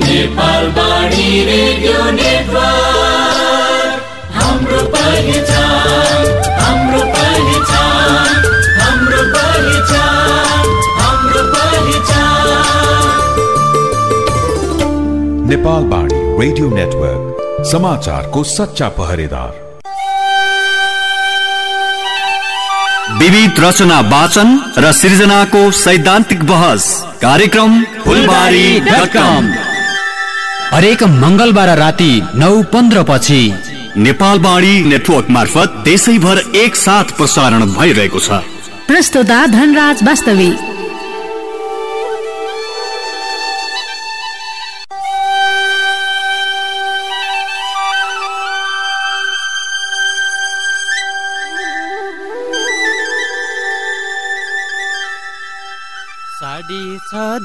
Nepal radio network. हाम्रो पहिचान radio network समाचारको सच्चा पहरेदार। विविध रचना वाचन र सृजनाको सैद्धान्तिक बहस। कार्यक्रम हरेक मङ्गलबार राति नौ पन्ध्र पछि। नेपालवाणी नेटवर्क मार्फत देशैभर एकसाथ प्रसारण भइरहेको छ। प्रस्तुता धनराज वास्तविक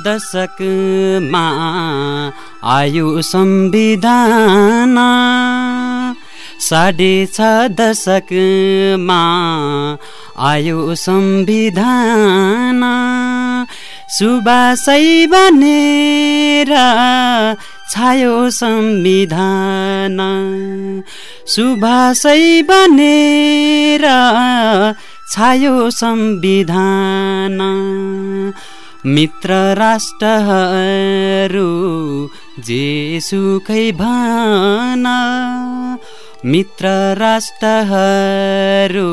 दशकमा आयु संविधान। साढे छ दशकमा आयु संविधान। सुबासै बनेर छायो संविधान। सुभाषै बनेर छायो संविधान। मित्र राष्ट्रहरू जेसुकै भन। मित्र राष्ट्रहरू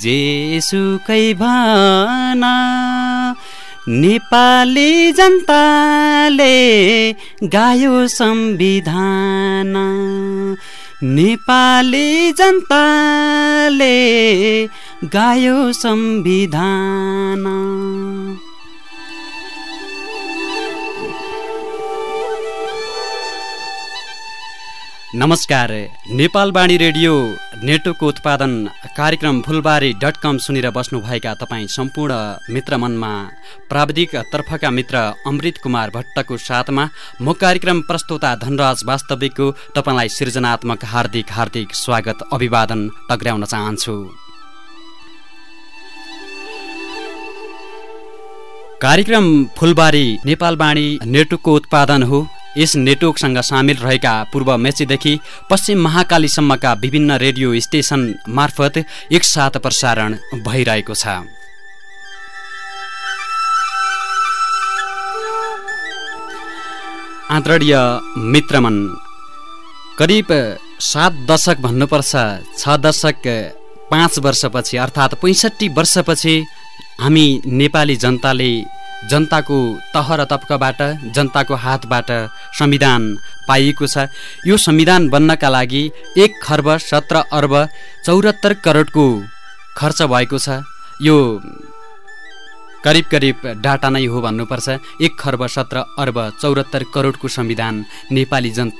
जेसुकै भन। नेपाली जनताले गायो संविधान। नेपाली जनताले गायो संविधान। नमस्कार नेपालवाणी रेडियो नेटोको उत्पादन कार्यक्रम फुलबारी डट कम सुनेर बस्नुभएका तपाईँ सम्पूर्ण मित्र मनमा प्राविधिक तर्फका मित्र अमृत कुमार भट्टको साथमा म कार्यक्रम प्रस्तुता धनराज वास्तविकको तपाईँलाई सृजनात्मक हार्दिक हार्दिक स्वागत अभिवादन टक्राउन चाहन्छु। कार्यक्रम फुलबारी नेपालवाणी नेटोको उत्पादन हो। यस नेटवर्कसँग सामेल रहेका पूर्व मेचीदेखि पश्चिम महाकालीसम्मका विभिन्न रेडियो स्टेसन मार्फत एकसाथ प्रसारण भइरहेको छ। आदरणीय मित्रमन करिब सात दशक भन्नुपर्छ छ दशक पाँच वर्षपछि अर्थात् पैँसठी वर्षपछि हामी नेपाली जनताले जनताको तह र तप्कबाट जनताको हातबाट संविधान पाइएको छ। यो संविधान बन्नका लागि एक खर्ब सत्र अर्ब चौरात्तर करोडको खर्च भएको छ। यो करिब करिब डाटा नै हो भन्नुपर्छ। एक खर्ब सत्र अर्ब चौरात्तर करोडको संविधान नेपाली जन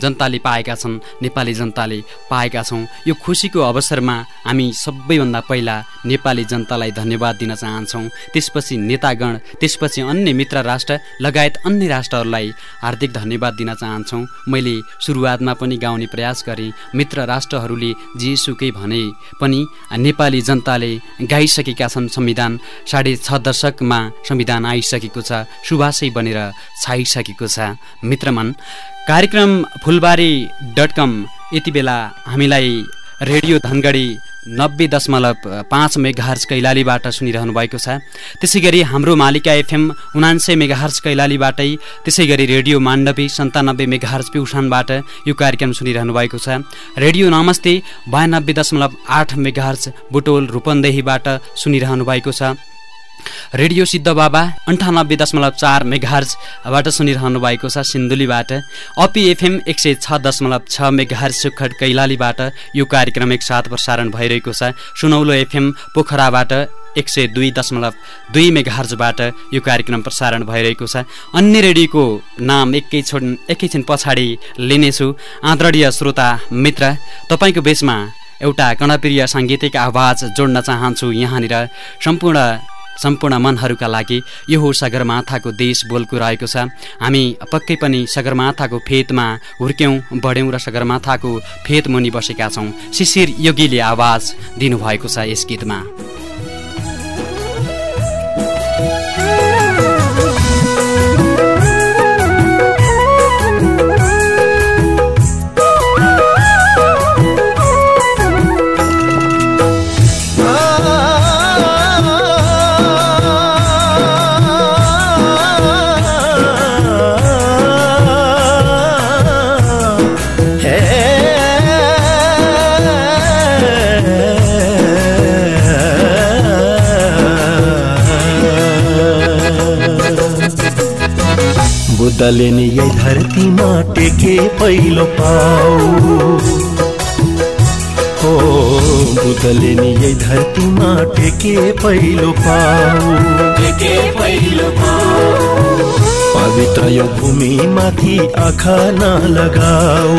जनताले पाएका छन् नेपाली जनताले पाएका छौँ। यो खुसीको अवसरमा हामी सबैभन्दा पहिला नेपाली जनतालाई धन्यवाद दिन चाहन्छौँ। त्यसपछि नेतागण त्यसपछि अन्य मित्र राष्ट्र लगायत अन्य राष्ट्रहरूलाई हार्दिक धन्यवाद दिन चाहन्छौँ। मैले सुरुवातमा पनि गाउने प्रयास गरेँ। मित्र राष्ट्रहरूले जेसुकै भने पनि नेपाली जनताले गाइसकेका छन् संविधान। साढे छ दशकमा संविधान आइसकेको छ सुभाषै बनेर छाइसकेको छ। मित्रमन कार्यक्रम फुलबारी डट कम यति बेला हामीलाई रेडियो धनगढी नब्बे दशमलव पाँच मेगाहर्ज कैलालीबाट सुनिरहनु भएको छ। त्यसै गरी हाम्रो मालिका एफएम उनान्सय मेगाहर्ज कैलालीबाटै त्यसै गरी रेडियो माण्डवी सन्तानब्बे मेगाहर्ज प्युठानबाट यो कार्यक्रम सुनिरहनु भएको छ। रेडियो नमस्ते बयानब्बे दशमलव आठ मेगाहर्ज बुटोल रूपन्देहीबाट सुनिरहनु भएको छ। रेडियो सिद्ध बाबा अन्ठानब्बे दशमलव चार मेघार्जबाट सुनिरहनु भएको छ सिन्धुलीबाट। अपी एफएम एक सय छ दशमलव छ मेघार्ज सुखड कैलालीबाट यो कार्यक्रम एकसाथ प्रसारण भइरहेको छ। सुनौलो एफएम पोखराबाट एक सय दुई दशमलव दुई मेघार्जबाट यो कार्यक्रम प्रसारण भइरहेको छ। अन्य रेडियोको नाम एकै छोड एकैछिन पछाडि लिनेछु। आदरणीय श्रोता मित्र तपाईँको बेचमा एउटा कर्णप्रिय साङ्गीतिक आवाज जोड्न चाहन्छु यहाँनिर। सम्पूर्ण सम्पूर्ण मनहरूका लागि यो हो सगरमाथाको देश बोलको रहेको छ। हामी पक्कै पनि सगरमाथाको फेदमा हुर्क्यौँ बढ्यौँ र सगरमाथाको फेद मुनि बसेका छौँ। शिशिर योगीले आवाज दिनुभएको छ यस गीतमा। बुद्धले नि यही धरतीमा टेके पहिलो पाउ। हो बुद्धले नि यही धरतीमा टेके पहिलो पाउ। टेके पहिलो पाउ। पवित्र यो भूमि माथि आँखा नलगाऊ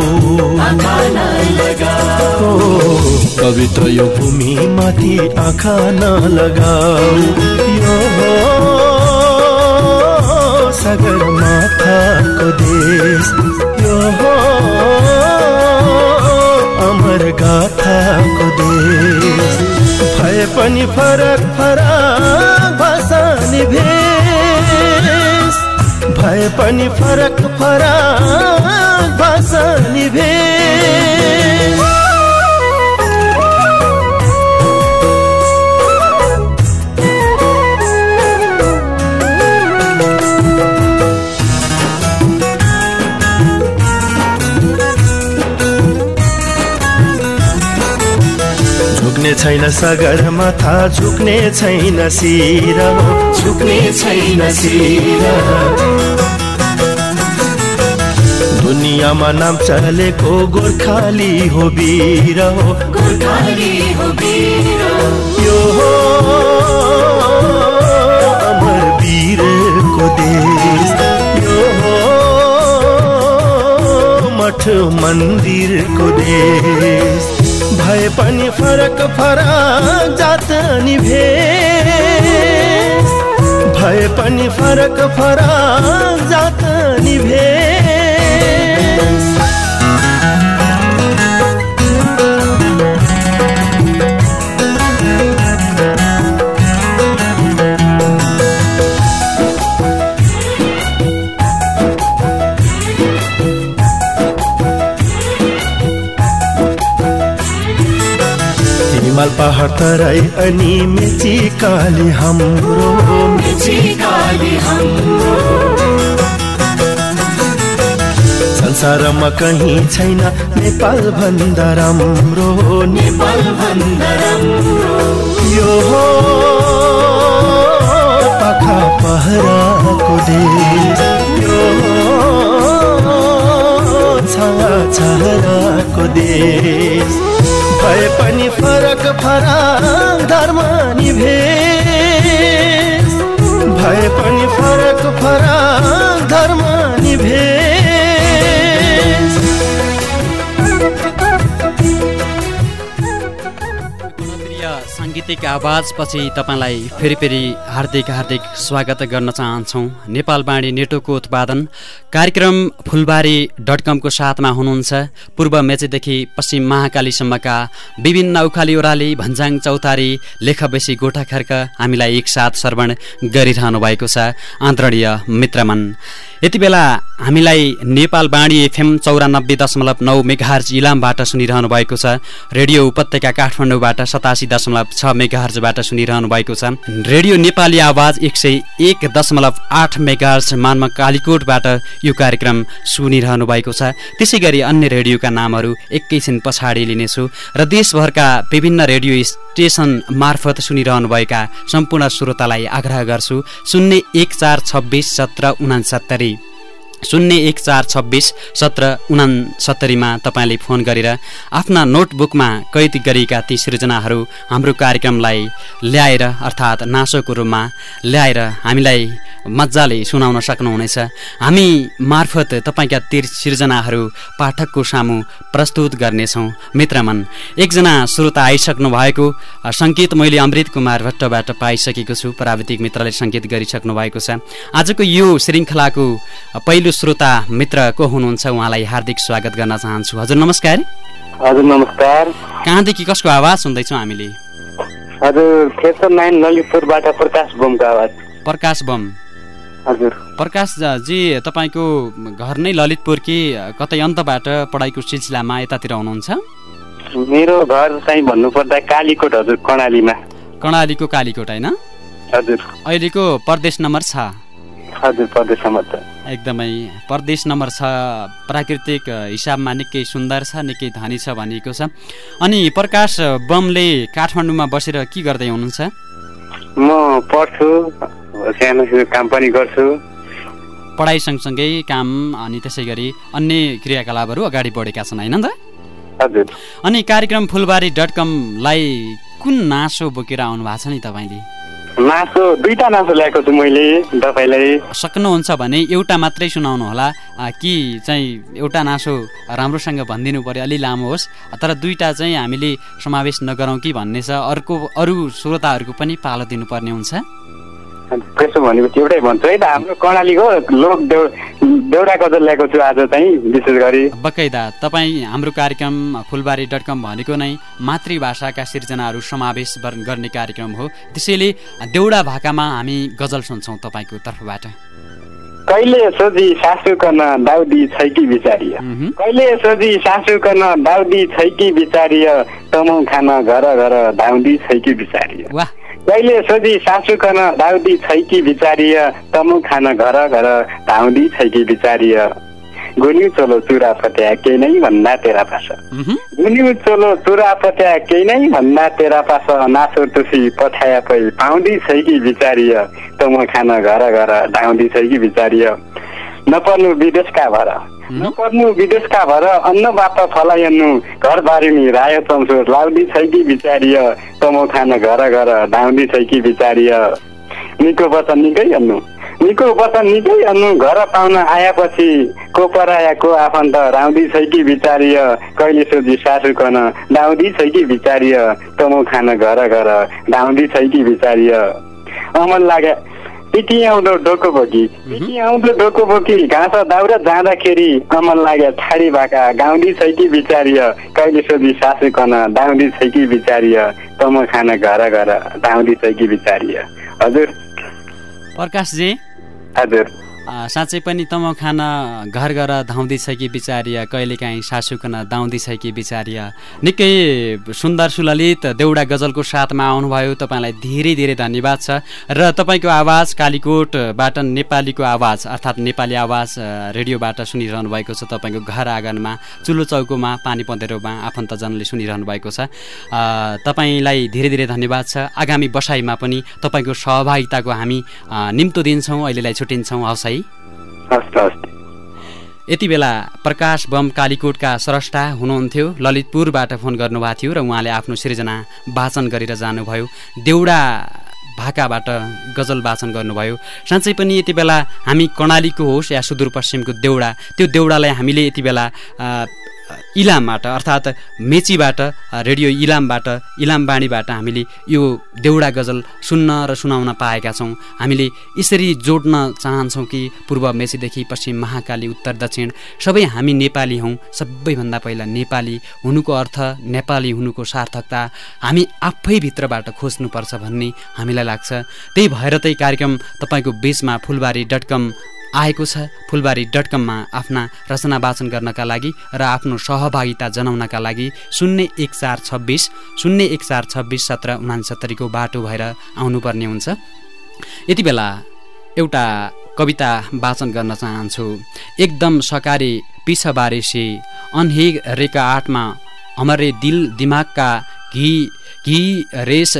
हो पवित्र यो भूमि माथि आँखा नलगाऊ यो सगरमाथाको देश। यो हो अमर गाथाको देश। भए पनि फरक फरक भाषा निभेश। भए पनि फरक फरक भाषा छैन सगर माथा झुक्ने छैन शिर। झुक्ने छैन शिर। दुनियाँमा नाम चलेको गोर्खाली हो वीर। हो गोर्खाली हो वीर। यो हो अमर वीरको देश। यो हो मठ मन्दिरको देश। भए पनि फरक फरक जात निभेश भए पनि फरक फरक जात निभेश हिमाल पहाड तराई अनि मेची काली हाम्रो संसारमा कहीँ छैन नेपाल भन्दा राम्रो। नेपाल यो हो पाखा पहराको देश। यो छाया छहराको देश। भए पनि फरक फरक धर्म निभेश भए पनि फरक फरक धर्म निभेश साङ्गीतिक आवाजपछि तपाईँलाई फेरि फेरि हार्दिक हार्दिक स्वागत गर्न चाहन्छौँ। नेपालवाणी नेटोको उत्पादन कार्यक्रम फुलबारी डट कमको साथमा हुनुहुन्छ। पूर्व मेचेदेखि पश्चिम महाकालीसम्मका विभिन्न उखाली ओह्राली भन्जाङ चौतारी लेखबेसी गोठा खर्क हामीलाई एकसाथ श्रवण गरिरहनु भएको छ। आदरणीय मित्रमन यति बेला हामीलाई नेपाल बाणी एफएम चौरानब्बे दशमलव नौ मेघार्ज इलामबाट सुनिरहनु भएको छ। रेडियो उपत्यका काठमाडौँबाट सतासी दशमलव छ मेघार्जबाट सुनिरहनु भएको छ। रेडियो नेपाली आवाज एक सय एक दशमलव आठ मेघार्ज मानमा कालीकोटबाट यो कार्यक्रम सुनिरहनु भएको छ। त्यसै गरी अन्य रेडियोका नामहरू एकैछिन पछाडि लिनेछु र देशभरका विभिन्न रेडियो स्टेसन मार्फत सुनिरहनुभएका सम्पूर्ण श्रोतालाई आग्रह गर्छु। शून्य एक चार छब्बिस सत्र उनासत्तरी शून्य एक चार छब्बिस सत्र उनासत्तरीमा तपाईँले फोन गरेर आफ्ना नोटबुकमा कैद गरिएका ती सृजनाहरू हाम्रो कार्यक्रमलाई ल्याएर अर्थात् नासोको रूपमा ल्याएर हामीलाई मजाले सुनाउन सक्नुहुनेछ। हामी मार्फत तपाईँका तिर सिर्जनाहरू पाठकको सामु प्रस्तुत गर्नेछौँ। मित्रमन एकजना श्रोता आइसक्नु भएको सङ्केत मैले अमृत कुमार भट्टबाट पाइसकेको छु। प्राविधिक मित्रले सङ्केत गरिसक्नु भएको छ। आजको यो श्रृङ्खलाको पहिलो श्रोता मित्र को हुनुहुन्छ? उहाँलाई हार्दिक स्वागत गर्न चाहन्छु। हजुर नमस्कार। हजुर नमस्कार। कहाँदेखि कसको आवाज सुन्दैछौँ हामीले? हजुर नाइन ललितपुरबाट प्रकाश बोमको आवाज। प्रकाश बम। हजुर। प्रकाश जी तपाईँको घर नै ललितपुर कि कतै अन्तबाट पढाइको सिलसिलामा यतातिर हुनुहुन्छ? मेरो घर चाहिँ भन्नुपर्दा कालीकोट हजुर कर्णालीमा। कर्णालीको कालीकोट होइन? हजुर। अहिलेको प्रदेश नम्बर छ। हजुर प्रदेशसम्म त। एकदमै प्रदेश नम्बर छ प्राकृतिक हिसाबमा निकै सुन्दर छ निकै धनी छ भनिएको छ। अनि प्रकाश बमले काठमाडौँमा बसेर के गर्दै हुनुहुन्छ? म पढ्छु सानो सानो काम पनि गर्छु। पढाइ सँगसँगै काम अनि त्यसै गरी अन्य क्रियाकलापहरू अगाडि बढेका छन् होइन त? हजुर। अनि कार्यक्रम फुलबारी डट कमलाई कुन नासो बोकेर आउनु भएको छ नि तपाईँले? नासो दुईटा नासो ल्याएको छु मैले तपाईँलाई। सक्नुहुन्छ भने एउटा मात्रै सुनाउनु होला। कि चाहिँ एउटा नासो राम्रोसँग भनिदिनु पऱ्यो अलि लामो होस्। तर दुईवटा चाहिँ हामीले समावेश नगरौँ कि भन्ने छ। अर्को अरू श्रोताहरूको पनि पालो दिनुपर्ने हुन्छ। त्यसो भनेपछि एउटै भन्छु है त। हाम्रो कर्णालीको लोक देउडा गजल ल्याएको छु आज चाहिँ विशेष गरी। बकैदा तपाईँ हाम्रो कार्यक्रम फुलबारी डट कम भनेको नै मातृभाषाका सिर्जनाहरू समावेश गर- गर्ने कार्यक्रम हो। त्यसैले देउडा भाकामा हामी गजल सुन्छौँ तपाईँको तर्फबाट। कहिले सोझी सासु कन दाउदी छै कि बिचारिय। कहिले सोझी सासु कन दाउदी छै कि बिचारिय? तमौ खान घर घर धाउँदी छै कि बिचारिय? वाह! कहिले सोझी सासु कन दाउदी छै कि बिचारिय तमु खान घर घर धाउँदी छै कि बिचारिय गुन्यु चोलो चुरा फट्या केही नै भन्दा तेरा पास। गुन्यु चोलो चुरा फट्या केही नै भन्दा तेरा पास। नासो तुसी पठाया पै पाउँदी छै कि बिचारिय तमु खान घर घर धाउँदी छै कि बिचारिय नपर्नु विदेशका भर। नपर्नु विदेशका भर अन्नबाट फलाइनु घर बारिनी रायो चम्सो लाउदी छै कि बिचारिय तमो खान घर घर धाउँदी छै कि बिचारिय? निको वचन निकै अन्नु निको वचन निकै अन्नु घर पाउन आएपछि को पराया को आफन्त राउँदी छै कि बिचारिय? कहिले सोझी सासु कन दाउँदी छै कि बिचारिय? तमो खान घर घर धाउँदी छै कि बिचारिय? अमन लागे पिटी आउँदो डोको बोकी। पिटी आउँदो डोको बोकी घाँस दाउरा जाँदाखेरि अमन लाग्यो ठाडी भाका गाउँदी छै कि बिचारिय कहिले सोधी सासु कन दाउँदी छै कि बिचारिय तम खान घर घर धाउँदी छै कि बिचारिय। हजुर। प्रकाशजी? हजुर। साँच्चै पनि तम खान घर घर धाउँदैछ कि बिचारिया कहिलेकाहीँ सासुकन दाउँदैछ कि बिचारिया। निकै सुन्दर सुललित देउडा गजलको साथमा आउनुभयो। तपाईँलाई धेरै धेरै धन्यवाद छ। र तपाईँको आवाज कालीकोटबाट नेपालीको आवाज अर्थात् नेपाली आवाज रेडियोबाट सुनिरहनु भएको छ। तपाईँको घर आँगनमा चुलो चौकोमा पानी पँधेरोमा आफन्तजनले सुनिरहनु भएको छ। तपाईँलाई धेरै धेरै धन्यवाद छ। आगामी बसाइमा पनि तपाईँको सहभागिताको हामी निम्तो दिन्छौँ अहिलेलाई छुट्टिन्छौँ। हवस् है? यति बेला प्रकाश बम कालीकोटका स्रष्टा हुनुहुन्थ्यो। ललितपुरबाट फोन गर्नुभएको थियो र उहाँले आफ्नो सृजना वाचन गरेर जानुभयो। देउडा भाकाबाट गजल वाचन गर्नुभयो। साँच्चै पनि यति बेला हामी कर्णालीको होस् या सुदूरपश्चिमको देउडा त्यो देउडालाई हामीले यति बेला इलामबाट अर्थात् मेचीबाट रेडियो इलामबाट इलामबाणीबाट हामीले यो देउडा गजल सुन्न र सुनाउन पाएका छौँ। हामीले यसरी जोड्न चाहन्छौँ कि पूर्व मेचीदेखि पश्चिम महाकाली उत्तर दक्षिण सबै हामी नेपाली हौँ। सबैभन्दा पहिला नेपाली हुनुको अर्थ नेपाली हुनुको सार्थकता हामी आफैभित्रबाट खोज्नुपर्छ भन्ने हामीलाई लाग्छ। त्यही भएर त्यही कार्यक्रम तपाईँको बिचमा फुलबारी डट आएको छ। फुलबारी डट कममा आफ्ना रचना वाचन गर्नका लागि र आफ्नो सहभागिता जनाउनका लागि शून्य एक चार छब्बिस शून्य एक चार छब्बिस सत्र उनासत्तरीको बाटो भएर आउनुपर्ने हुन्छ। यति बेला एउटा कविता वाचन गर्न चाहन्छु। एकदम सकारी पिछबारे से अनहेग रेका आठमा हमारे दिल दिमागका घी घी रेस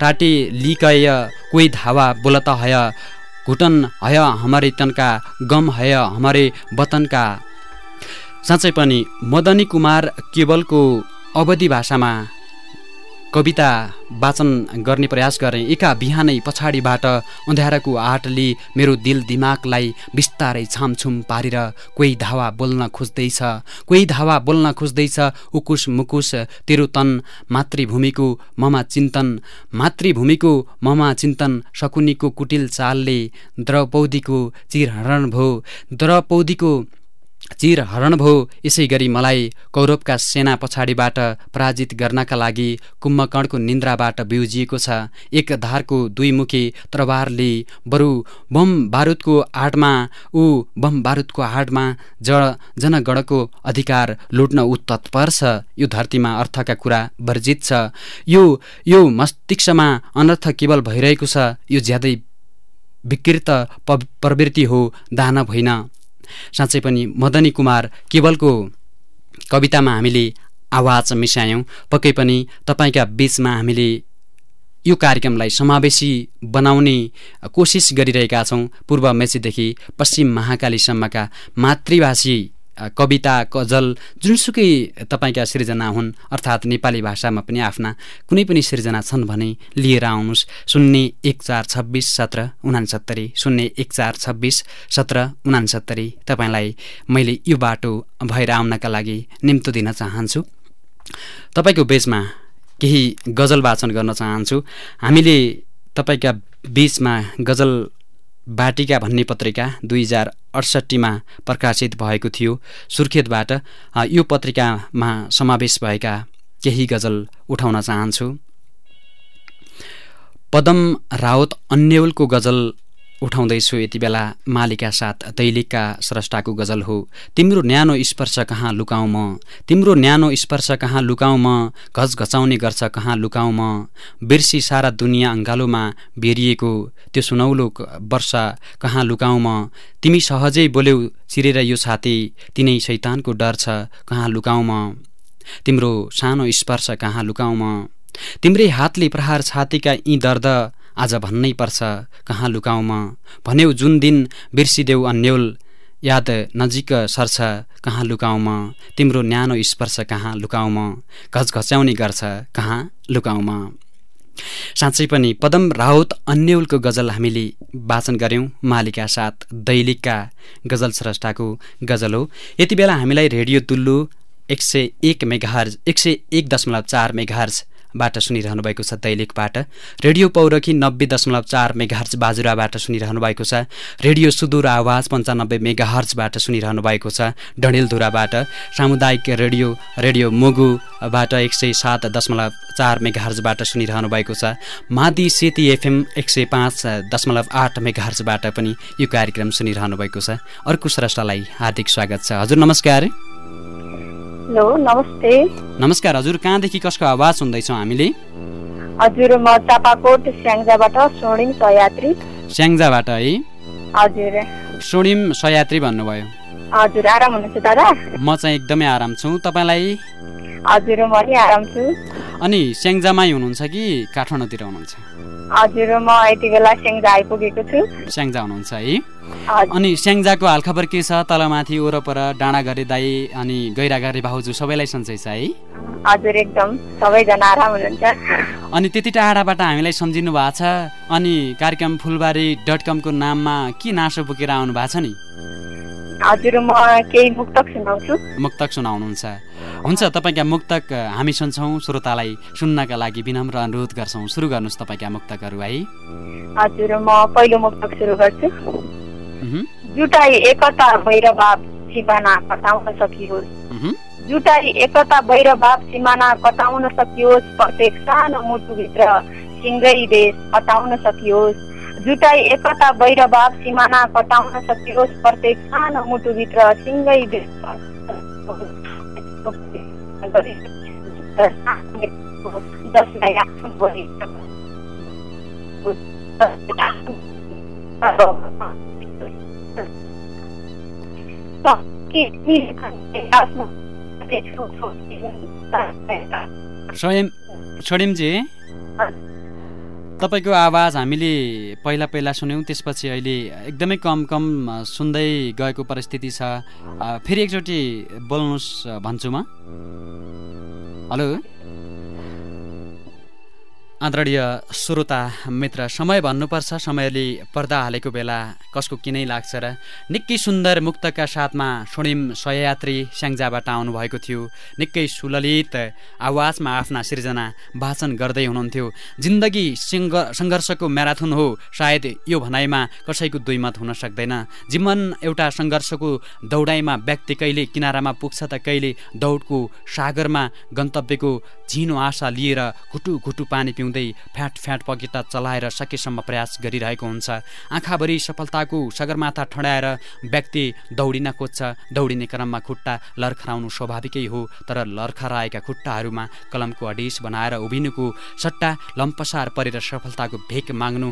टाटे लिकय कोही धावा बोलता हय। घुटन हय हमारे तनका गम हय हमारे वतनका साँच्चै पनि मदनी कुमार केवलको अवधि भाषामा कविता वाचन गर्ने प्रयास गरेँ। एका बिहानै पछाडिबाट अँध्याराको आँटले मेरो दिल दिमागलाई बिस्तारै छामछुम पारेर कोही धावा बोल्न खोज्दैछ कोही धावा बोल्न खोज्दैछ उकुस मुकुस तेरो तन मातृभूमिको ममा चिन्तन मातृभूमिको ममा चिन्तन शकुनीको कुटिल चालले द्रौपदीको चिरहरण भो द्रौपदीको चिर हरण भो यसै गरी मलाई कौरवका सेना पछाडिबाट पराजित गर्नका लागि कुम्भकर्णको निन्द्राबाट बिउजिएको छ। एक धारको दुई मुखे तरबारले बरु बम बारुदको आडमा ऊ बम बारुदको आडमा ज जनगणको अधिकार लुट्न ऊ तत्पर छ। यो धरतीमा अर्थका कुरा वर्जित छ। यो यो मस्तिष्कमा अनर्थ केवल भइरहेको छ। यो ज्यादै विकृत प्रवृत्ति हो दानव होइन। साँच्चै पनि मदनी कुमार केवलको कवितामा हामीले आवाज मिसायौँ। पक्कै पनि तपाईँका बिचमा हामीले यो कार्यक्रमलाई समावेशी बनाउने कोसिस गरिरहेका छौँ। पूर्व मेचीदेखि पश्चिम महाकालीसम्मका मातृभाषी कविता गजल जुनसुकै तपाईँका सिर्जना हुन् अर्थात् नेपाली भाषामा पनि आफ्ना कुनै पनि सिर्जना छन् भने लिएर आउनुहोस्। शून्य एक चार छब्बिस सत्र उनासत्तरी शून्य एक चार छब्बिस सत्र उनासत्तरी तपाईँलाई मैले यो बाटो भएर आउनका लागि निम्तो दिन चाहन्छु। तपाईँको बेचमा केही गजल वाचन गर्न चाहन्छु। हामीले तपाईँका बिचमा गजल बाटिका भन्ने पत्रिका दुई हजार अडसट्ठीमा प्रकाशित भएको थियो। सुर्खेतबाट यो पत्रिकामा समावेश भएका केही गजल उठाउन चाहन्छु। पदम रावत अन्यौलको गजल उठाउँदैछु यति बेला मालिका साथ दैलिकका स्रष्टाको गजल हो। तिम्रो न्यानो स्पर्श कहाँ लुकाउँ म? तिम्रो न्यानो स्पर्श कहाँ लुकाउँ म? घच घचाउने गर्छ कहाँ लुकाउँ म? बिर्सी सारा दुनियाँ अङ्गालोमा बेरिएको त्यो सुनौलो वर्षा कहाँ लुकाउँ म? तिमी सहजै बोल्यौ चिरेर यो छाती तिनै शैतानको डर छ कहाँ लुकाउँ म? तिम्रो सानो स्पर्श कहाँ लुकाउँ म? तिम्रै हातले प्रहार छातीका यी दर्द आज भन्नै पर्छ कहाँ लुकाउँ म भन्यौ जुन दिन बिर्सिदेऊ अन्यौल याद नजिक सर्छ कहाँ लुकाउँ म तिम्रो न्यानो स्पर्श कहाँ लुकाउँ म घचघच्याउने गर्छ कहाँ लुकाउँ म साँच्चै पनि पदम राउत अन्यौलको गजल हामीले वाचन गऱ्यौँ मालिका साथ दैलिकका गजल स्रष्टाको गजल हो। यति बेला हामीलाई रेडियो तुल्लु एक सय एक मेघार्ज एक सय एक दशमलव चार मेघार्ज बाट सुनिरहनु भएको छ दैलेखबाट। रेडियो पौरखी नब्बे दशमलव चार मेगाहर्ज बाजुराबाट सुनिरहनु भएको छ। रेडियो सुदूर आवाज पन्चानब्बे मेगाहर्जबाट सुनिरहनु भएको छ। डडेलधुराबाट सामुदायिक रेडियो रेडियो मुगुबाट एक सय सात दशमलव चार मेगाहर्जबाट सुनिरहनु भएको छ। मादी सेती एफएम एक सय पाँच दशमलव आठ मेगाहर्जबाट पनि यो कार्यक्रम सुनिरहनु भएको छ। अर्को श्रेष्ठलाई हार्दिक स्वागत छ। हजुर नमस्कार। हेलो नमस्ते। नमस्कार हजुर कहाँदेखि कसको आवाज सुन्दैछौँ हामीले? हजुर म चापाकोट स्याङ्जाबाट स्वर्णिम सयात्री स्याङ्जाबाट है। हजुर। स्वर्णिम सयात्री भन्नुभयो। हजुर आराम हुनुहुन्छ दादा? म चाहिँ एकदमै आराम छु। तपाईँलाई? हजुर म नि आराम छु। अनि स्याङ्जामै हुनुहुन्छ कि काठमाडौँतिर हुनुहुन्छ? हजुर म यति बेला स्याङ्जा आइपुगेको छु। स्याङ्जा हुनुहुन्छ है। अनि स्याङ्जाको हालखबर के छ? तलमाथि वरपर डाँडा गरे दाई अनि गैरा गरे भाउजू सबैलाई सन्चै छ है। हजुर एकदम। सबैजना आराम हुनुहुन्छ। अनि त्यति टाढाबाट हामीलाई सम्झिनु भएको छ। अनि कार्यक्रम फुलबारी डट कमको नाममा के नासो बोकेर आउनु भएको छ नि? हजुर म केही मुक्तक सुनाउँछु। मुक्तक सुनाउनुहुन्छ। हुन्छ तपाईँका मुक्तक हामी सुन्छौँ। श्रोतालाई सुन्नका लागि विनम्र अनुरोध गर्छौँ। सुरु गर्नुहोस् तपाईँका मुक्तकहरू है। हजुर म पहिलो मुक्तक सुरु गर्छु। जुटाई एकता भैर भाव सिमाना कटाउन सकियोस्। जुटाई एकता भैर भाव सिमाना कटाउन सकियोस्। प्रत्येक सानो मुटुभित्र सिङ्गै देश हटाउन सकियोस्। जुटाई एकता भैर भाव सिमाना कटाउन सकियोस् प्रत्येक सानो मुटुभित्र सिङ्गै तपाईँको आवाज हामीले पहिला पहिला सुन्यौँ त्यसपछि अहिले एकदमै कम कम सुन्दै गएको परिस्थिति छ। फेरि एकचोटि बोल्नुहोस् भन्छु म। हेलो? आदरणीय श्रोता मित्र समय भन्नुपर्छ समयले पर्दा हालेको बेला कसको किनै लाग्छ र निकै सुन्दर मुक्तका साथमा स्वर्णिम सययात्री स्याङ्जाबाट आउनुभएको थियो। निकै सुललित आवाजमा आफ्ना सिर्जना वाचन गर्दै हुनुहुन्थ्यो। जिन्दगी सङ्घर्षको म्याराथुन हो सायद यो भनाइमा कसैको दुई मत हुन सक्दैन। जीवन एउटा सङ्घर्षको दौडाइमा व्यक्ति कहिले किनारामा पुग्छ त कहिले दौडको सागरमा गन्तव्यको झिनो आशा लिएर घुटु घुटु पानी पिउँदै गर्दै फ्याट फ्याट पकिटा चलाएर सकेसम्म प्रयास गरिरहेको हुन्छ। आँखाभरि सफलताको सगरमाथा ठडाएर व्यक्ति दौडिन खोज्छ दौडिने क्रममा खुट्टा लर्खराउनु स्वाभाविकै हो तर लर्खराएका खुट्टाहरूमा कलमको अडिस बनाएर उभिनुको सट्टा लम्पसार परेर सफलताको भेक माग्नु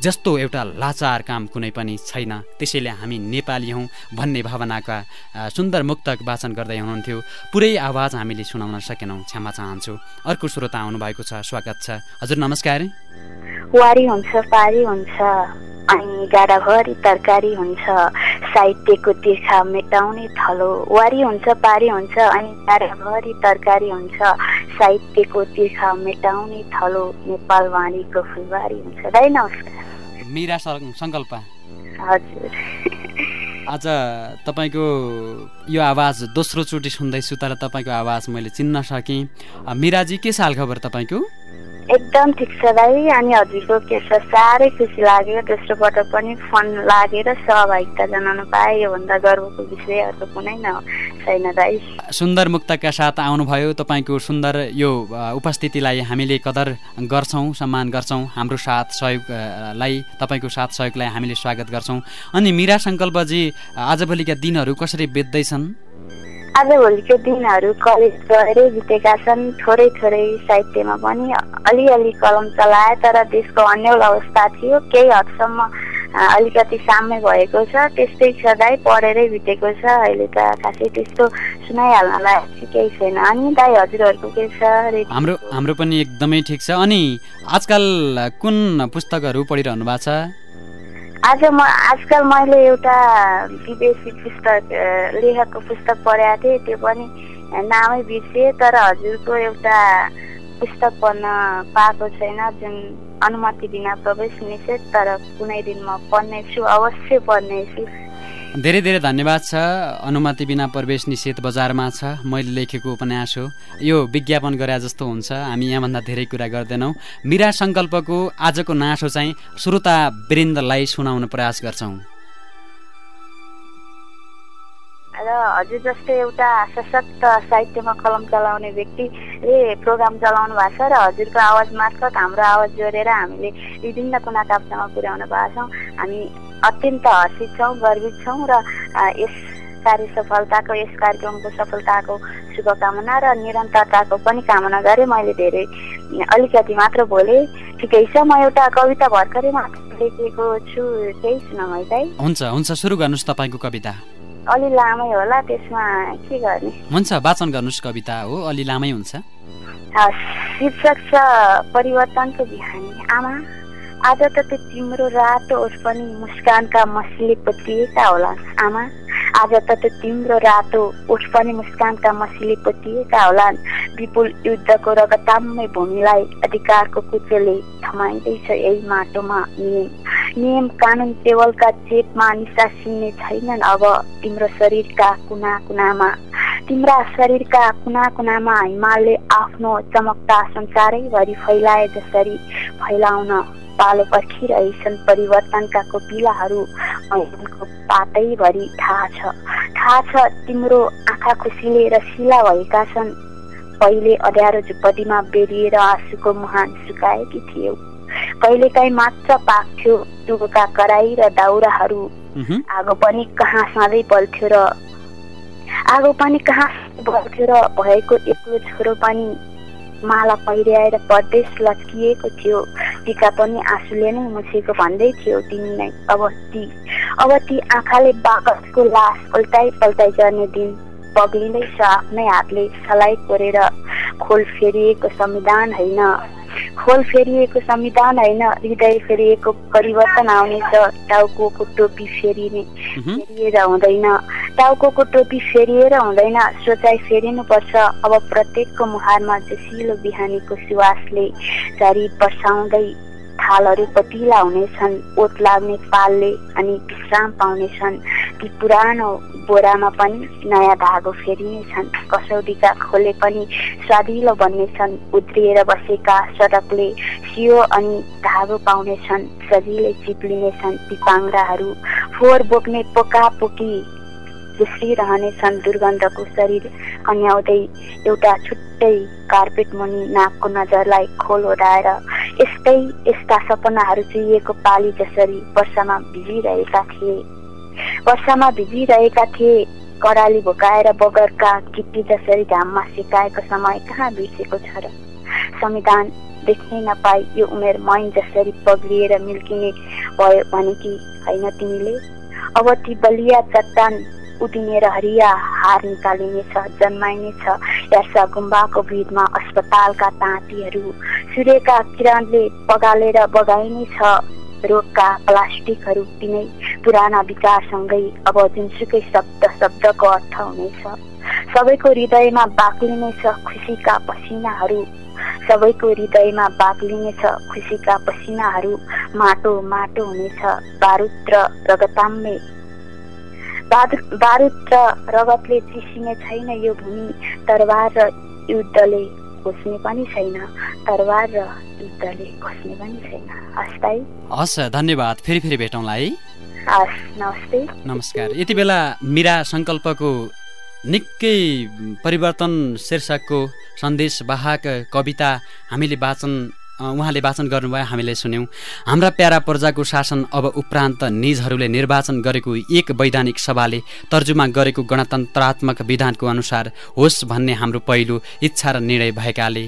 जस्तो एउटा लाचार काम कुनै पनि छैन। त्यसैले हामी नेपाली हौँ भन्ने भावनाका सुन्दर मुक्तक वाचन गर्दै हुनुहुन्थ्यो। पुरै आवाज हामीले सुनाउन सकेनौँ। क्षमा चाहन्छु। अर्को श्रोता आउनुभएको छ। स्वागत छ। हजुर नमस्कार। वारी हुन्छ पारी हुन्छ अनि गाडाभरि तरकारी हुन्छ। साहित्यको तिर्खा मेटाउने थलो। वारी हुन्छ पारी हुन्छ अनि गाडाभरि तरकारी हुन्छ। साहित्यको तिर्खा मेटाउने थलो। नेपाल वाणीको फुलबारी हुन्छ। दाइ नमस्कार। मिरा सङ्कल्प। आज तपाईँको यो आवाज दोस्रोचोटि सुन्दैछु तर तपाईँको आवाज मैले चिन्न सकेँ। मिराजी के साल खबर तपाईँको? एकदम ठिक छ दाइ अनि हजुरको के छ साह्रै खुसी लाग्यो। दोस्रो पटक पनि फोन लागेर सहभागिता जनाउनु पाएँ। योभन्दा गर्वको विषयहरू कुनै न छैन दाइ सुन्दर मुक्तका साथ आउनुभयो। तपाईँको सुन्दर यो उपस्थितिलाई हामीले कदर गर्छौँ सम्मान गर्छौँ। हाम्रो साथ सहयोगलाई तपाईँको साथ सहयोगलाई हामीले स्वागत गर्छौँ। अनि मिरा सङ्कल्पजी आजभोलिका दिनहरू कसरी बेच्दैछन् आजभोलिको दिनहरू कलेज गएरै बितेका छन्। थोरै थोरै साहित्यमा पनि अलिअलि कलम चलाए तर देशको अन्यल अवस्था थियो। केही हदसम्म अलिकति साम्य भएको छ। त्यस्तै सधैँ पढेरै बितेको छ। अहिले त खासै त्यस्तो सुनाइहाल्नलाई केही छैन। अनि दाई हजुरहरूको के छ? हाम्रो हाम्रो पनि एकदमै ठिक छ। अनि आजकल कुन पुस्तकहरू पढिरहनु भएको छ? आज म आजकल मैले एउटा विदेशी पुस्तक लेखकको पुस्तक पढेको थिएँ। त्यो पनि नामै बिर्सेँ तर हजुरको एउटा पुस्तक पढ्न पाएको छैन जुन अनुमति बिना प्रवेश निषेध तर कुनै दिन म पढ्नेछु अवश्य पढ्नेछु। धेरै धेरै धन्यवाद छ। अनुमति बिना प्रवेश निषेध बजारमा छ। मैले लेखेको उपन्यास हो। यो विज्ञापन गरे जस्तो हुन्छ। हामी यहाँभन्दा धेरै कुरा गर्दैनौँ। मिरा सङ्कल्पको आजको नासो चाहिँ श्रोता वृन्दलाई सुनाउन प्रयास गर्छौँ। र हजुर जस्तै एउटा सशक्त साहित्यमा कलम चलाउने व्यक्तिले प्रोग्राम चलाउनु भएको छ र हजुरको आवाज मार्फत हाम्रो आवाज जोडेर हामीले विभिन्न कुना काप्चामा पुर्याउन पाएको छौँ। हामी अत्यन्त हर्षित छौँ गर्वित छौँ र यस कार्य सफलताको यस कार्यक्रमको सफलताको शुभकामना र निरन्तरताको पनि कामना गरेँ। मैले धेरै अलिकति मात्र बोलेँ। ठिकै छ म एउटा कविता भर्खरै मात्र लेखेको छु। केही सुनाउँ है हुन्छ हुन्छ। सुरु गर्नुहोस् तपाईँको कविता। अलि लामै होला त्यसमा के गर्ने? हुन्छ वाचन गर्नुहोस् कविता हो। अलि लामै हुन्छ। शीर्षक छ परिवर्तनको बिहानी। आमा। आज त त्यो तिम्रो रातो ओठ पनि मुस्कानका मसिले पोतिएका होला आमा। आज त त्यो तिम्रो रातो ओठ पनि मुस्कानका मसिले पोतिएका होलान् विपुल युद्धको रगताम्मै भूमिलाई अधिकारको कुचोले थमाइँदैछ यही माटोमा नियम। नियम कानुन टेबलका चेपमा निसासिने छैनन् अब तिम्रो शरीरका कुना कुनामा तिम्रा शरीरका कुना कुनामा हिमालले आफ्नो चमकता संसारैभरि फैलाए जसरी फैलाउन पालो पर्खिरहेछन् परिवर्तनका कोपिलाहरू मैदानको पातैभरि थाहा छ। थाहा छ तिम्रो आँखा खुसीले रसिला भएका छन्। पहिले अध्यारो झुपडीमा बेरिएर आँसुको मुहान सुकाएकी थियौ। कहिलेकाहीँ मात्र पाक्थ्यो दुबोका कराई र दाउराहरू। आगो पनि कहाँ सधैँ बल्थ्यो र आगो पनि कहाँ बल्थ्यो र भएको एक्लो छोरो पनि माला पहिर्याएर परदेश लट्किएको थियो। टिका पनि आँसुले नै मुछेको भन्दै थियो तिमी नै अब ती अब ती आँखाले बाकसको लास पल्टाइ पल्टाइ गर्ने दिन पग्लिँदैछ आफ्नै हातले सलाई कोरेर खोल फेरिएको संविधान होइन। खोल फेरिएको संविधान होइन हृदय फेरिएको परिवर्तन आउनेछ टाउको टोपी फेरिने फेरिएर हुँदैन। टाउको टोपी फेरिएर हुँदैन सोचाइ फेरिनुपर्छ। अब प्रत्येकको मुहारमा जोसिलो बिहानीको सुवासले चारी पर्साउँदै थालहरू पतिला हुनेछन् ओत लाग्ने पालले अनि विश्राम पाउनेछन्। ती पुरानो बोरामा पनि नयाँ धागो फेरिनेछन् कसौटीका खोले पनि स्वादिलो बन्नेछन्। उद्रिएर बसेका सडकले सियो अनि धागो पाउनेछन्। सजिलै चिप्लिनेछन् ती पाङ्राहरू। फोहोर बोक्ने पोकापोकी रहनेछन् दुर्गन्धको शरीर कन्याउँदै एउटा छुट्टै कार्पेट मुनि नाकको नजरलाई खोल ओढाएर यस्तै यस्ता सपनाहरू चुहिएको पाली जसरी वर्षामा भिजिरहेका थिए। वर्षामा भिजिरहेका थिए। कराली भोकाएर बगरका किट्टी जसरी घाममा सिकाएको समय कहाँ बिर्सेको छ र? संविधान देख्नै नपाई यो उमेर मैन जसरी पग्लिएर मिल्किने भयो भने कि होइन तिमीले? अब ती बलिया चट्टान उदिनेर हरिया हार निकालिनेछ जन्माइनेछ। यस गुम्बाको भिडमा अस्पतालका ताँतीहरू सूर्यका किरणले पगालेर बगाइनेछ। रोगका प्लास्टिकहरू तिनै पुराना विचारसँगै अब जुनसुकै शब्द शब्दको अर्थ हुनेछ। सबैको हृदयमा बाक्लिनेछ खुसीका पसिनाहरू। सबैको हृदयमा बाक्लिनेछ खुसीका पसिनाहरू। माटो माटो हुनेछ बारुद र रगताम्मे। बारुद र रगतले चिसिने छैन यो भूमि तरवार र युद्धले घोस्ने पनि छैन तरवार र युद्धले घोस्ने पनि छैन। हस् हस् धन्यवाद। फेरि फेरि भेटौँला है। हस् नमस्ते। नमस्कार। यति बेला मिरा सङ्कल्पको निकै परिवर्तन शीर्षकको सन्देश वाहक कविता हामीले वाचन उहाँले वाचन गर्नुभयो हामीले सुन्यौँ। हाम्रा प्यारा प्रजाको शासन अब उपरान्त निजहरूले निर्वाचन गरेको एक वैधानिक सभाले तर्जुमा गरेको गणतन्त्रात्मक विधानको अनुसार होस् भन्ने हाम्रो पहिलो इच्छा र निर्णय भएकाले।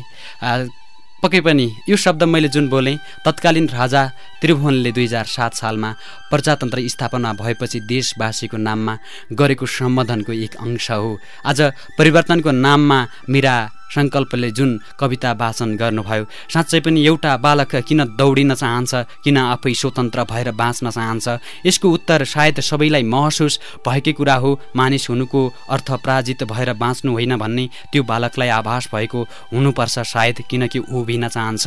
पक्कै पनि यो शब्द मैले जुन बोलेँ तत्कालीन राजा त्रिभुवनले दुई हजार सात सालमा प्रजातन्त्र स्थापना भएपछि देशवासीको नाममा गरेको सम्बोधनको एक अंश हो। आज परिवर्तनको नाममा मिरा सङ्कल्पले जुन कविता वाचन गर्नुभयो। साँच्चै पनि एउटा बालक किन दौडिन चाहन्छ किन आफै स्वतन्त्र भएर बाँच्न चाहन्छ? यसको उत्तर सायद सबैलाई महसुस भएकै कुरा हो। मानिस हुनुको अर्थ पराजित भएर बाँच्नु होइन भन्ने त्यो बालकलाई आभास भएको हुनुपर्छ सायद किनकि उभिन चाहन्छ।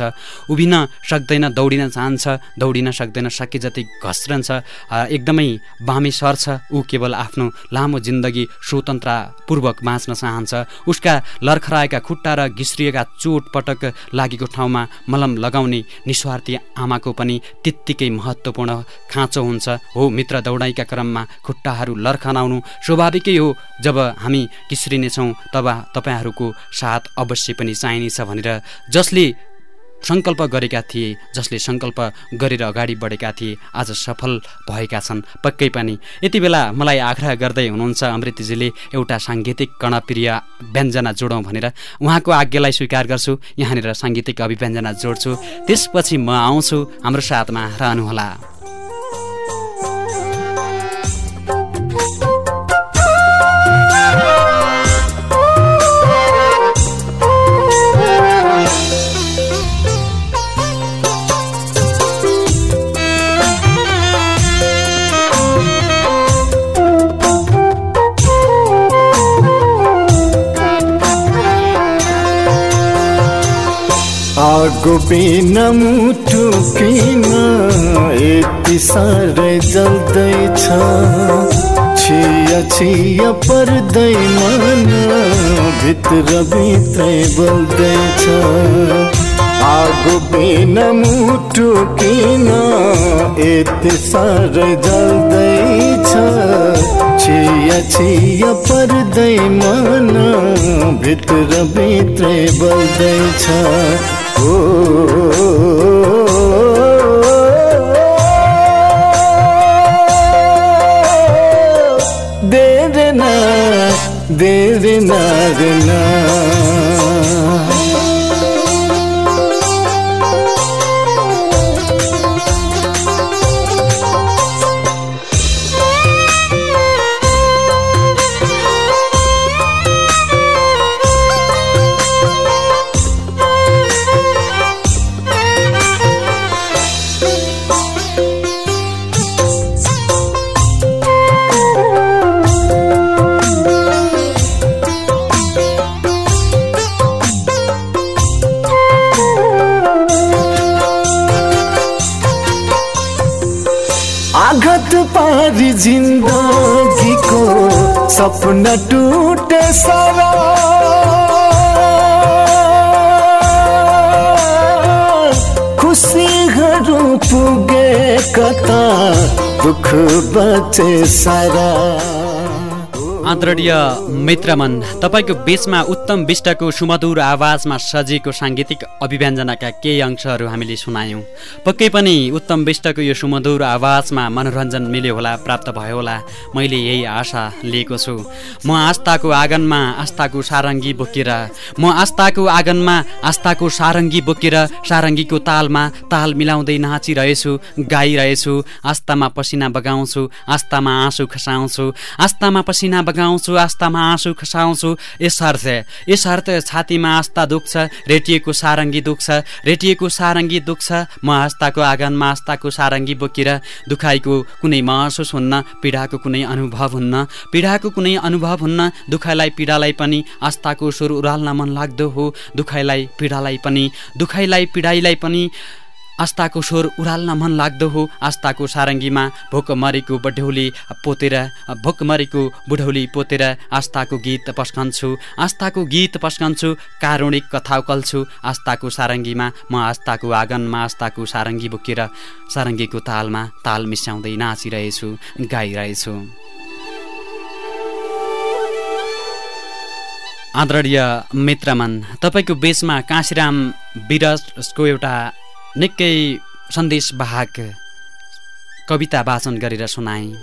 उभिन सक्दैन दौडिन चाहन्छ। दौडिन सक्दैन सके जति घस्रन्छ। एकदमै बामे सर्छ ऊ केवल आफ्नो लामो जिन्दगी स्वतन्त्रपूर्वक बाँच्न चाहन्छ। उसका लर्खराएका र घिस्रिएका चोटपटक लागेको ठाउँमा मलम लगाउने निस्वार्थी आमाको पनि त्यत्तिकै महत्त्वपूर्ण खाँचो हुन्छ। हो मित्र दौडाइका क्रममा खुट्टाहरू लर्खनाउनु स्वाभाविकै हो। जब हामी घिस्रिनेछौँ तब तपाईँहरूको साथ अवश्य पनि चाहिनेछ भनेर जसले सङ्कल्प गरेका थिए जसले सङ्कल्प गरेर अगाडि बढेका थिए आज सफल भएका छन्। पक्कै पनि। यति बेला मलाई आग्रह गर्दै हुनुहुन्छ अमृतजीले एउटा साङ्गीतिक कर्णप्रिय व्यञ्जना जोडौँ भनेर। उहाँको आज्ञालाई स्वीकार गर्छु यहाँनिर साङ्गीतिक अभिव्यञ्जना जोड्छु। त्यसपछि म आउँछु हाम्रो साथमा रहनुहोला। आगो बिन मुटु किन यति साह्रै जल्दैछ छिया छिया पर्दै मन भित्र भित्रै बोल्दैछ आगो बिन मुटु किन यति साह्रै जल्दैछ छिया छिया पर्दै मन भित्र भित्रै बोल्दैछ देना देना देना। सारी जिन्दगीको सपना टुटे सारा। खुसीहरू पुगे कता दुःख बचे सारा। आदरणीय मित्रमन तपाईँको बिचमा उत्तम विष्टको सुमधुर आवाजमा सजिएको साङ्गीतिक अभिव्यञ्जनाका केही अंशहरू हामीले सुनायौँ। पक्कै पनि उत्तम विष्टको यो सुमधुर आवाजमा मनोरञ्जन मिल्यो होला प्राप्त भयो होला मैले यही आशा लिएको छु। म आस्थाको आँगनमा आस्थाको सारङ्गी बोकेर म आस्थाको आँगनमा आस्थाको सारङ्गी बोकेर सारङ्गीको तालमा ताल मिलाउँदै नाचिरहेछु गाइरहेछु आस्थामा पसिना बगाउँछु आस्थामा आँसु खसाउँछु आस्थामा पसिना बगाउँछु आस्थामा आँसु खसाउँछु यसर्थ यसर्थ छातीमा आस्था दुख्छ रेटिएको सारङ्गी दुख्छ। रेटिएको सारङ्गी दुख्छ म आस्थाको आँगनमा आस्थाको सारङ्गी बोकेर दुखाइको कुनै महसुस हुन्न पीडाको कुनै अनुभव हुन्न। पीडाको कुनै अनुभव हुन्न दुखाइलाई पीडालाई पनि आस्थाको स्वर उराल्न मन लाग्दो हो। दुखाइलाई पीडालाई पनि दुखाइलाई पीडाइलाई पनि आस्थाको स्वर उराल्न मन लाग्दो हो। आस्थाको सारङ्गीमा भोकमरीको बढौली पोतेर भोकमरीको बुढौली पोतेर आस्थाको गीत पस्कन्छु। आस्थाको गीत पस्कन्छु कारुणिक कथा उकल्छु आस्थाको सारङ्गीमा म आस्थाको आँगनमा आस्थाको सारङ्गी बोकेर सारङ्गीको तालमा ताल मिसाउँदै नाचिरहेछु गाइरहेछु। आदरणीय मित्रमन तपाईँको बेचमा काशीराम विरजको एउटा निकै सन्देशवाहक कविता वाचन गरेर सुनाएँ।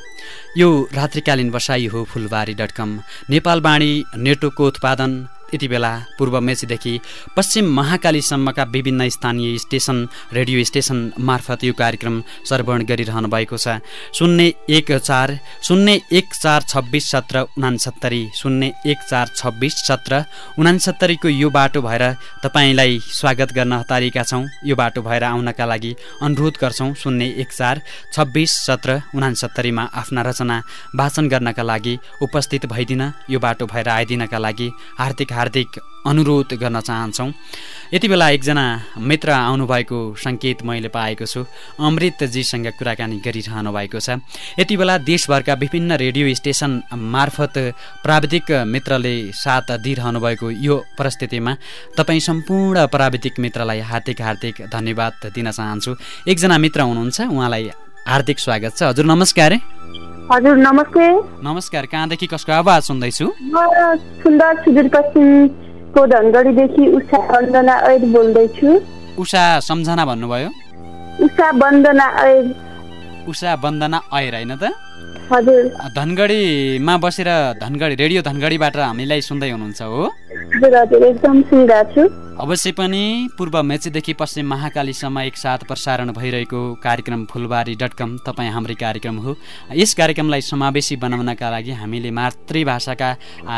यो रात्रिकालीन बसाइ हो फुलबारी डट कम। नेपालवाणी नेटोको उत्पादन। यति बेला पूर्व मेचीदेखि पश्चिम महाकालीसम्मका विभिन्न स्थानीय स्टेसन रेडियो स्टेसन मार्फत यो कार्यक्रम सरवण गरिरहनु भएको छ। शून्य एक चार शून्य एक चार छब्बिस सत्र उनासत्तरी शून्य एक चार छब्बिस सत्र उनासत्तरीको यो बाटो भएर तपाईँलाई स्वागत गर्न हतारिएका छौँ। यो बाटो भएर आउनका लागि अनुरोध गर्छौँ शून्य एक चार छब्बिस सत्र उनासत्तरीमा आफ्ना रचना वाचन गर्नका लागि उपस्थित भइदिन। यो बाटो भएर आइदिनका लागि हार्दिक हार्दिक अनुरोध गर्न चाहन्छौँ। यति बेला एकजना मित्र आउनुभएको सङ्केत मैले पाएको छु। अमृतजीसँग कुराकानी गरिरहनु भएको छ। यति बेला देशभरका विभिन्न रेडियो स्टेसन मार्फत प्राविधिक मित्रले साथ दिइरहनु भएको यो परिस्थितिमा तपाईँ सम्पूर्ण प्राविधिक मित्रलाई हार्दिक हार्दिक धन्यवाद दिन चाहन्छु। एकजना मित्र हुनुहुन्छ उहाँलाई हार्दिक स्वागत छ। हजुर नमस्कार। हजुर नमस्ते। नमस्कार कहाँदेखि कसको आवाज सुन्दैछु? म सुन्दर सुदूरपश्चिमको धनगढीदेखि उषा वन्दना ऐर बोल्दैछु। उषा सम्झना भन्नुभयो? उषा वन्दना ऐर उषा वन्दना ऐर होइन त? हजुर। धनगढीमा बसेर धनगढी रेडियो धनगढीबाट हामीलाई सुन्दै हुनुहुन्छ हो। अवश्य पनि पूर्व मेचीदेखि पश्चिम महाकालीसम्म एकसाथ प्रसारण भइरहेको कार्यक्रम फुलबारी डट कम तपाईँ हाम्रै कार्यक्रम हो। यस कार्यक्रमलाई समावेशी बनाउनका लागि हामीले मातृभाषाका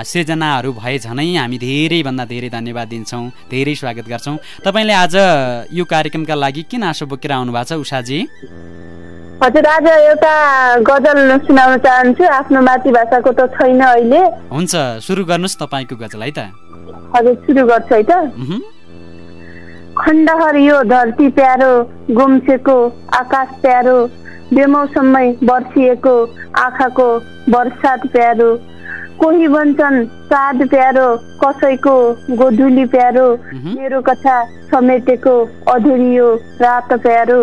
सृजनाहरू भए झनै हामी धेरैभन्दा धेरै धन्यवाद दिन्छौँ धेरै स्वागत गर्छौँ। तपाईँले आज यो कार्यक्रमका लागि किन आँसु बोकेर आउनु भएको छ उषाजी? हजुर आज एउटा गजल सुनाउन चाहन्छु। आफ्नो मातृभाषाको त छैन अहिले। हुन्छ सुरु गर्नुहोस् तपाईँको गजल है त। हजुर सुरु गर्छु है त। खण्डहर यो धरती प्यारो गुम्सेको आकाश प्यारो बेमौसममै बर्सिएको आँखाको बर्सात प्यारो कोही भन्छन् साध प्यारो कसैको गोधुली प्यारो मेरो कथा समेटेको अधुरियो रात प्यारो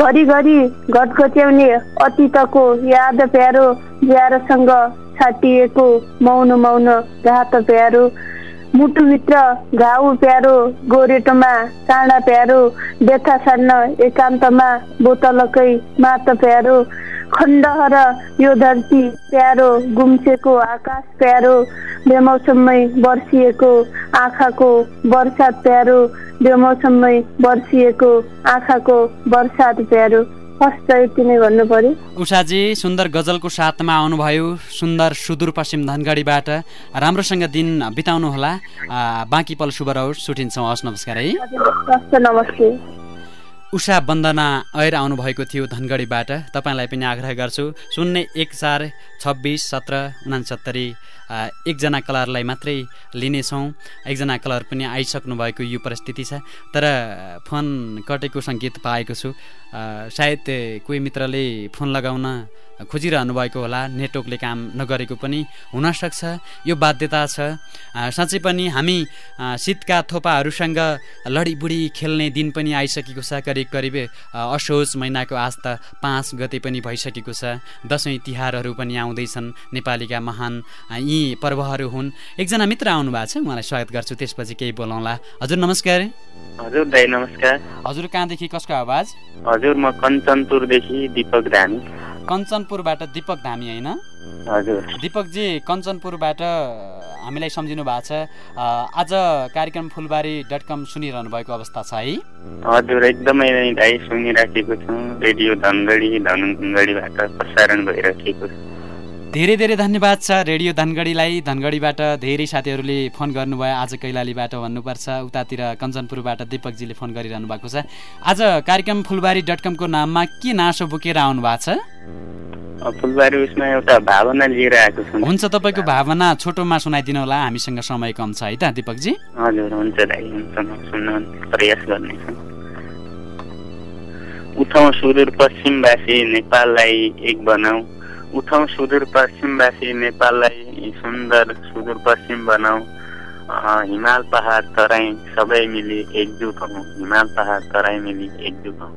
घरिघरि घटघट्याउने अतीतको याद प्यारो ज्यारोसँग छाटिएको मौन मौन रात प्यारो मुटुभित्र घाउ प्यारो गोरेटोमा काँडा प्यारो व्यथा सार्न एकान्तमा बोतलकै मात प्यारो खण्डहर यो धरती प्यारो गुम्सेको आकाश प्यारो बेमौसममै बर्सिएको आँखाको बर्सात प्यारो बेमौसममै बर्सिएको आँखाको बर्सात प्यारो। उषाजी सुन्दर गजलको साथमा आउनुभयो। सुन्दर सुदूरपश्चिम धनगढीबाट। राम्रोसँग दिन बिताउनु होला बाँकी पल शुभ रहोस्। सुटिन्छौँ। हस् नमस्कार है। नमस्ते। उषा वन्दना ऐर आउनुभएको थियो धनगढीबाट। तपाईँलाई पनि आग्रह गर्छु। शून्य एक चार छब्बिस सत्र उनासत्तरी एकजना कलरलाई मात्रै लिनेछौँ एकजना कलर पनि आइसक्नु भएको यो परिस्थिति छ। तर फोन कटेको सङ्केत पाएको छु। सायद कोही मित्रले फोन लगाउन खोजिरहनु भएको होला। नेटवर्कले काम नगरेको पनि हुनसक्छ। यो बाध्यता छ। साँच्चै पनि हामी शीतका थोपाहरूसँग लडीबुडी खेल्ने दिन पनि आइसकेको छ। करिब करिब असोज महिनाको आज त पाँच गते पनि भइसकेको छ। दसैँ तिहारहरू पनि आउँदैछन्। नेपालीका महान आ, यी पर्वहरू हुन्। एकजना मित्र आउनु भएको छ उहाँलाई स्वागत गर्छु। त्यसपछि केही बोलाउँला। हजुर नमस्कार। हजुर दाई नमस्कार। हजुर कहाँदेखि कसको आवाज? हजुर म कञ्चनपुरदेखि दिपक धामी कञ्चनपुरबाट दिपक धामी होइन? हजुर। दिपकजी कञ्चनपुरबाट हामीलाई सम्झिनु भएको छ। आज कार्यक्रम फुलबारी डट कम सुनिरहनु भएको अवस्था छ है? हजुर एकदमै सुनिराखेको छु। रेडियो धनगढी धनगढीबाट प्रसारण भइराखेको छ। धेरै धेरै धन्यवाद छ रेडियो धनगढीलाई। धनगढीबाट धेरै साथीहरूले फोन गर्नुभयो। आज कैलालीबाट भन्नुपर्छ। उतातिर कञ्चनपुरबाट दिपकजीले फोन गरिरहनु भएको छ। आज कार्यक्रम फुलबारी डट कमको नाममा के नासो बोकेर आउनु भएको छ। हुन्छ तपाईँको भावना छोटोमा सुनाइदिनु होला हामीसँग समय कम छ है त दिपकजी? हजुर हुन्छ दाई हुन्छ। म सुन्न प्रयास गर्नेछु। उठौँ सुदूर पश्चिमवासी नेपाललाई एक बनाऊ। उठौँ सुदूर पश्चिमवासी नेपाललाई सुन्दर सुदूर पश्चिम बनाऊ हिमाल पहाड तराई सबै मिली एकजुट हौँ। हिमाल पहाड तराई मिली एकजुट हौँ।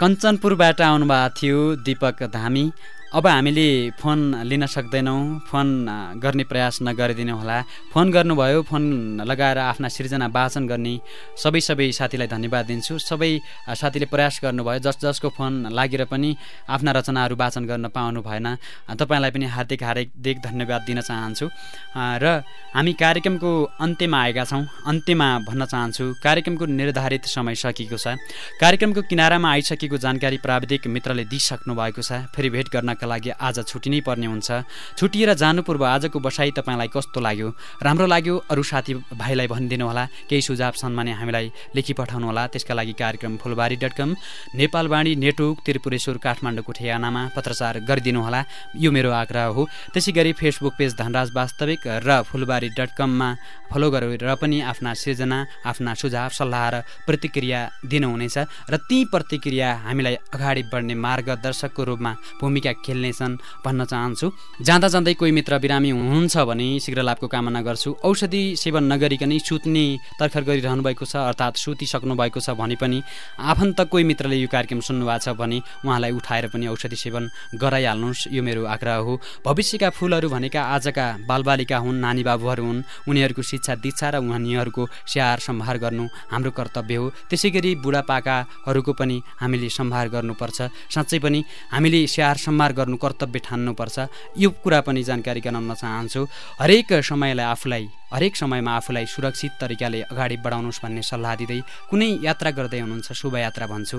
कञ्चनपुरबाट आउनुभएको थियो दिपक धामी। अब हामीले फोन लिन सक्दैनौँ। फोन गर्ने प्रयास नगरिदिनु होला। फोन गर्नुभयो फोन लगाएर आफ्ना सिर्जना वाचन गर्ने। सबै सबै साथीलाई धन्यवाद दिन्छु। सबै साथीले प्रयास गर्नुभयो। जस जसको फोन लागेर पनि आफ्ना रचनाहरू वाचन गर्न पाउनु भएन तपाईँलाई पनि हार्दिक हार्दिक धन्यवाद दिन चाहन्छु। र हामी कार्यक्रमको अन्त्यमा आएका छौँ। अन्त्यमा भन्न चाहन्छु कार्यक्रमको निर्धारित समय सकिएको छ। कार्यक्रमको किनारामा आइसकेको जानकारी प्राविधिक मित्रले दिइसक्नु भएको छ। फेरि भेट गर्नका लागि आज छुट्टिनै पर्ने हुन्छ। छुट्टिएर जानु पूर्व आजको बसाइ तपाईँलाई कस्तो लाग्यो? राम्रो लाग्यो? अरू साथी भाइलाई भनिदिनु होला। केही सुझाव भने हामीलाई लेखी पठाउनु होला। त्यसका लागि कार्यक्रम Phulbari dot com Nepalvani network Tripureshwar काठमाडौँको ठेगानामा पत्रचार गरिदिनु होला। यो मेरो आग्रह हो। त्यसै गरी फेसबुक पेज धनराज वास्तविक र फुलबारी डट कममा फलो गरेर पनि आफ्ना सिर्जना आफ्ना सुझाव सल्लाह र प्रतिक्रिया दिनुहुनेछ। र ती प्रतिक्रिया हामीलाई अगाडि बढ्ने मार्गदर्शकको रूपमा भूमिका खेल्नेछन् भन्न चाहन्छु। जाँदा जाँदै कोही मित्र बिरामी हुनुहुन्छ भने शीघ्र लाभको कामना गर्छु। औषधि सेवन नगरिकनै सुत्ने तर्खर गरिरहनु भएको छ अर्थात् सुतिसक्नु भएको छ भने पनि आफन्त कोही मित्रले यो कार्यक्रम सुन्नुभएको छ भने उहाँलाई उठाएर पनि औषधि सेवन गराइहाल्नुहोस्। यो मेरो आग्रह हो। भविष्यका फुलहरू भनेका आजका बालबालिका हुन् नानी बाबुहरू हुन् उनीहरूको शिक्षा दीक्षा र उनीहरूको स्याहार सम्हार गर्नु हाम्रो कर्तव्य हो। त्यसै गरी बुढापाकाहरूको पनि हामीले सम्हार गर्नुपर्छ। साँच्चै पनि हामीले स्याहार सम्हार गर्नु कर्तव्य ठान्नुपर्छ। यो कुरा पनि जानकारी गराउन चाहन्छु। हरेक समयलाई आफूलाई हरेक समयमा आफूलाई सुरक्षित तरिकाले अगाडि बढाउनुहोस् भन्ने सल्लाह दिँदै कुनै यात्रा गर्दै हुनुहुन्छ शुभ यात्रा भन्छु।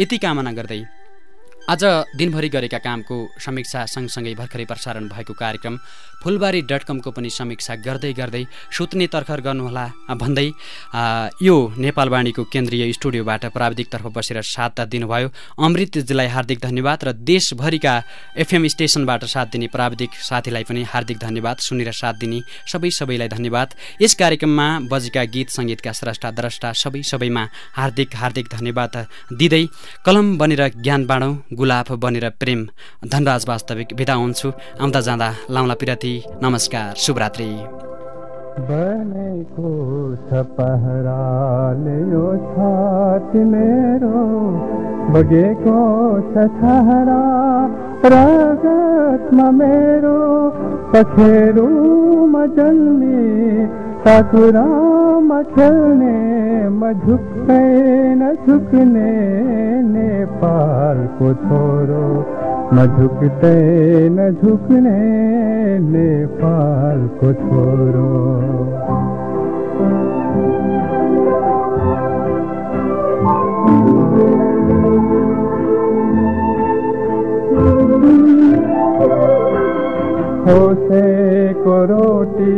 यति कामना गर्दै आज दिनभरि गरेका कामको समीक्षा सँगसँगै भर्खरै प्रसारण भएको कार्यक्रम फुलबारी डट कमको पनि समीक्षा गर्दै गर्दै सुत्ने तर्खर गर्नुहोला भन्दै यो नेपालवाणीको केन्द्रीय स्टुडियोबाट प्राविधिकतर्फ बसेर साथ दिनुभयो। अमृतजीलाई हार्दिक धन्यवाद र देशभरिका एफएम स्टेसनबाट साथ दिने प्राविधिक साथीलाई पनि हार्दिक धन्यवाद सुनेर साथ दिने सबै सबैलाई धन्यवाद। यस कार्यक्रममा बजेका गीत सङ्गीतका स्रष्टा द्रष्टा सबै सबैमा हार्दिक हार्दिक धन्यवाद दिँदै कलम बनेर ज्ञान बाँडौँ गुलाब बनेर प्रेम धनराज वास्तविक बिदा हुन्छु। आउँदा जाँदा लाउला पिरती। नमस्कार शुभरात्रि बने को पहराले मेरो बगे को सहरा रगतमा मेरो पखेरुमा जन्मे साकुरामा खेल्ने म झुक्दै नझुक्ने नेपालको छोरो न झुक्दै नझुक्ने नेपालको छोरो खोसेको रोटी